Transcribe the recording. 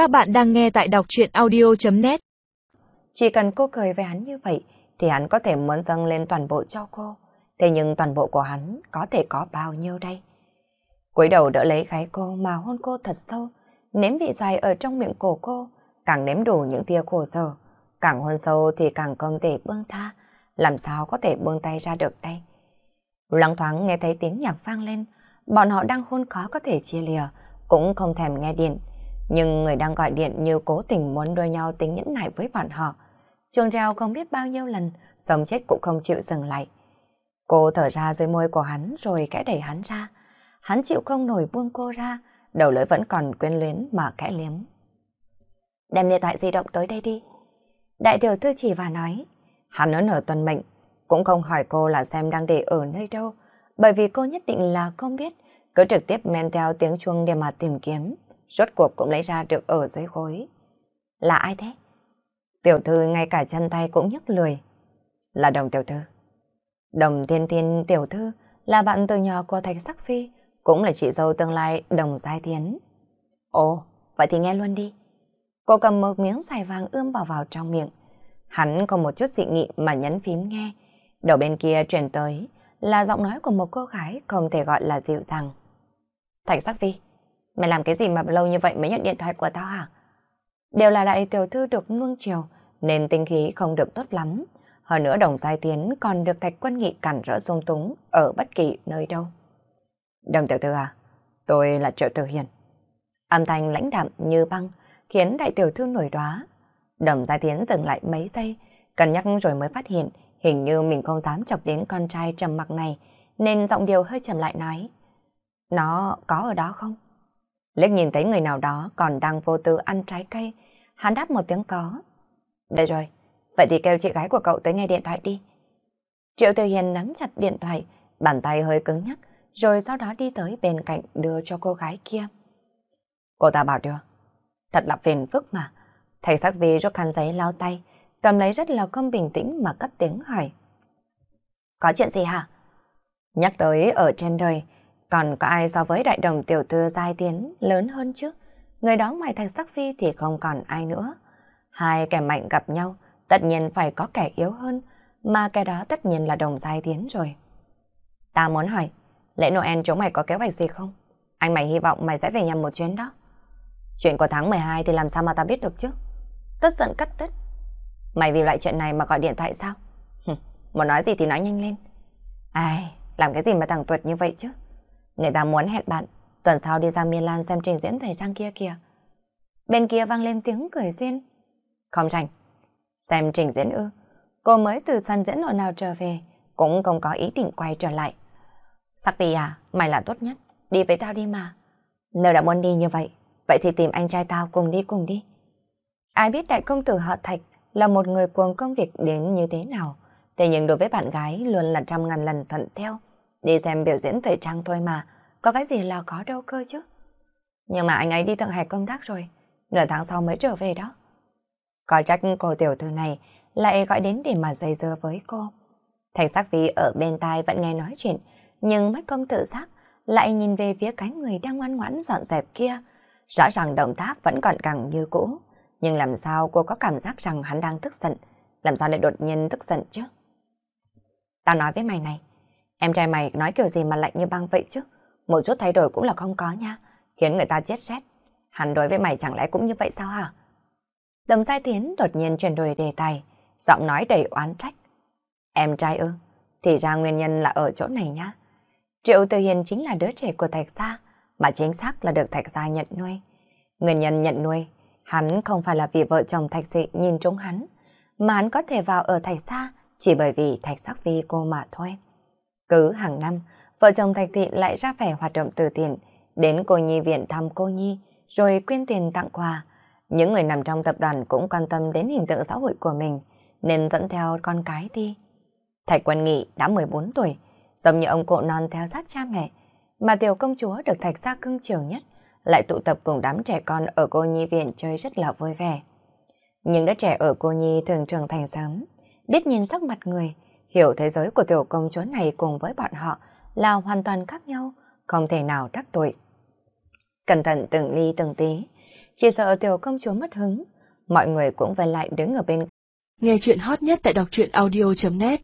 Các bạn đang nghe tại đọc truyện audio.net Chỉ cần cô cười với hắn như vậy thì hắn có thể muốn dâng lên toàn bộ cho cô. Thế nhưng toàn bộ của hắn có thể có bao nhiêu đây? cúi đầu đỡ lấy gái cô mà hôn cô thật sâu, nếm vị dài ở trong miệng cổ cô, càng nếm đủ những tia khổ sở. Càng hôn sâu thì càng không thể buông tha, làm sao có thể buông tay ra được đây? Lắng thoáng nghe thấy tiếng nhạc vang lên, bọn họ đang hôn khó có thể chia lìa, cũng không thèm nghe điện. Nhưng người đang gọi điện như cố tình muốn đôi nhau tính nhẫn nại với bọn họ. chuông reo không biết bao nhiêu lần, sống chết cũng không chịu dừng lại. Cô thở ra dưới môi của hắn rồi kẽ đẩy hắn ra. Hắn chịu không nổi buông cô ra, đầu lưỡi vẫn còn quyến luyến mà kẽ liếm. Đem điện thoại di động tới đây đi. Đại tiểu thư chỉ và nói, hắn ở nở tuần mệnh, cũng không hỏi cô là xem đang để ở nơi đâu, bởi vì cô nhất định là không biết, cứ trực tiếp men theo tiếng chuông để mà tìm kiếm, rốt cuộc cũng lấy ra được ở dưới khối. Là ai thế? Tiểu thư ngay cả chân tay cũng nhấc lười. Là đồng tiểu thư. Đồng thiên thiên tiểu thư là bạn từ nhỏ của Thạch Sắc Phi, cũng là chị dâu tương lai đồng giai tiến. Ồ, vậy thì nghe luôn đi. Cô cầm một miếng xoài vàng ươm bỏ vào trong miệng. Hắn có một chút dị nghị mà nhấn phím nghe. Đầu bên kia truyền tới là giọng nói của một cô gái không thể gọi là dịu dàng. Thạch Sắc Phi, mày làm cái gì mà lâu như vậy mới nhận điện thoại của tao hả? Đều là đại tiểu thư được nuông chiều nên tinh khí không được tốt lắm. Hơn nữa đồng giai tiến còn được Thạch Quân Nghị cản rỡ dung túng ở bất kỳ nơi đâu. Đồng tiểu thư à, tôi là Triệu Tử Hiền. Âm thanh lãnh đạm như băng khiến đại tiểu thư nổi đoá. Đồng giai Tiến dừng lại mấy giây, cân nhắc rồi mới phát hiện hình như mình không dám chọc đến con trai trầm mặc này, nên giọng điều hơi trầm lại nói. Nó có ở đó không? Liếc nhìn thấy người nào đó còn đang vô tư ăn trái cây, hắn đáp một tiếng có. Đây rồi, vậy thì kêu chị gái của cậu tới nghe điện thoại đi. Triệu Tiểu Hiền nắm chặt điện thoại, bàn tay hơi cứng nhắc, rồi sau đó đi tới bên cạnh đưa cho cô gái kia. Cô ta bảo chưa? Thật là phiền phức mà. Thầy sắc vi rút khăn giấy lau tay, cầm lấy rất là không bình tĩnh mà cất tiếng hỏi. Có chuyện gì hả? Nhắc tới ở trên đời, còn có ai so với đại đồng tiểu thư giai tiến lớn hơn chứ? Người đó ngoài thành sắc phi thì không còn ai nữa. Hai kẻ mạnh gặp nhau, tất nhiên phải có kẻ yếu hơn, mà kẻ đó tất nhiên là đồng giai tiến rồi. Ta muốn hỏi, lễ Noel chúng mày có kế hoạch gì không? Anh mày hy vọng mày sẽ về nhà một chuyến đó. Chuyện của tháng 12 thì làm sao mà ta biết được chứ? Tất giận cắt đứt. Mày vì loại chuyện này mà gọi điện thoại sao? Muốn nói gì thì nói nhanh lên. Ai, làm cái gì mà thằng tuột như vậy chứ? Người ta muốn hẹn bạn, tuần sau đi ra Milan xem trình diễn thời trang kia kìa. Bên kia vang lên tiếng cười duyên. Không rảnh. Xem trình diễn ư. Cô mới từ sân diễn ồn nào trở về, cũng không có ý định quay trở lại. Sắc vì à, mày là tốt nhất, đi với tao đi mà. Nếu đã muốn đi như vậy, vậy thì tìm anh trai tao cùng đi cùng đi. Ai biết đại công tử họ Thạch là một người cuồng công việc đến như thế nào, thế nhưng đối với bạn gái luôn là trăm ngàn lần thuận theo. Đi xem biểu diễn thời trang thôi mà, có cái gì là có đâu cơ chứ. Nhưng mà anh ấy đi Thượng Hải công tác rồi, nửa tháng sau mới trở về đó. Có trách cô tiểu thư này lại gọi đến để mà dây dưa với cô. Thạch sắc vi ở bên tai vẫn nghe nói chuyện, nhưng mắt công tự giác lại nhìn về phía cái người đang ngoan ngoãn dọn dẹp kia. Rõ ràng động tác vẫn còn càng như cũ, nhưng làm sao cô có cảm giác rằng hắn đang tức giận, làm sao lại đột nhiên tức giận chứ? Tao nói với mày này, em trai mày nói kiểu gì mà lạnh như băng vậy chứ? Một chút thay đổi cũng là không có nha, khiến người ta chết rét. Hắn đối với mày chẳng lẽ cũng như vậy sao hả? Tầm Giai Tiến đột nhiên chuyển đổi đề tài, giọng nói đầy oán trách. Em trai ư, thì ra nguyên nhân là ở chỗ này nhá. Triệu Từ Hiền chính là đứa trẻ của Thạch Gia, mà chính xác là được Thạch Gia nhận nuôi. Nguyên nhân nhận nuôi, hắn không phải là vì vợ chồng Thạch Dị nhìn trúng hắn, mà hắn có thể vào ở Thạch Gia chỉ bởi vì Thạch Sắc Vi cô mà thôi. Cứ hàng năm, vợ chồng Thạch Thị lại ra vẻ hoạt động từ thiện, đến cô nhi viện thăm cô nhi, rồi quyên tiền tặng quà. Những người nằm trong tập đoàn cũng quan tâm đến hình tượng xã hội của mình, nên dẫn theo con cái đi. Thạch Quân Nghị đã 14 tuổi, giống như ông cụ non theo sát cha mẹ, mà tiểu công chúa được Thạch Gia cưng chiều nhất, lại tụ tập cùng đám trẻ con ở cô nhi viện chơi rất là vui vẻ. Những đứa trẻ ở cô nhi thường trưởng thành sớm, biết nhìn sắc mặt người, hiểu thế giới của tiểu công chúa này cùng với bọn họ là hoàn toàn khác nhau, không thể nào đắc tội. Cẩn thận từng ly từng tí, Chỉ sợ tiểu công chúa mất hứng, mọi người cũng phải lại đứng ở bên. Nghe chuyện hot nhất tại đọc truyện audio.net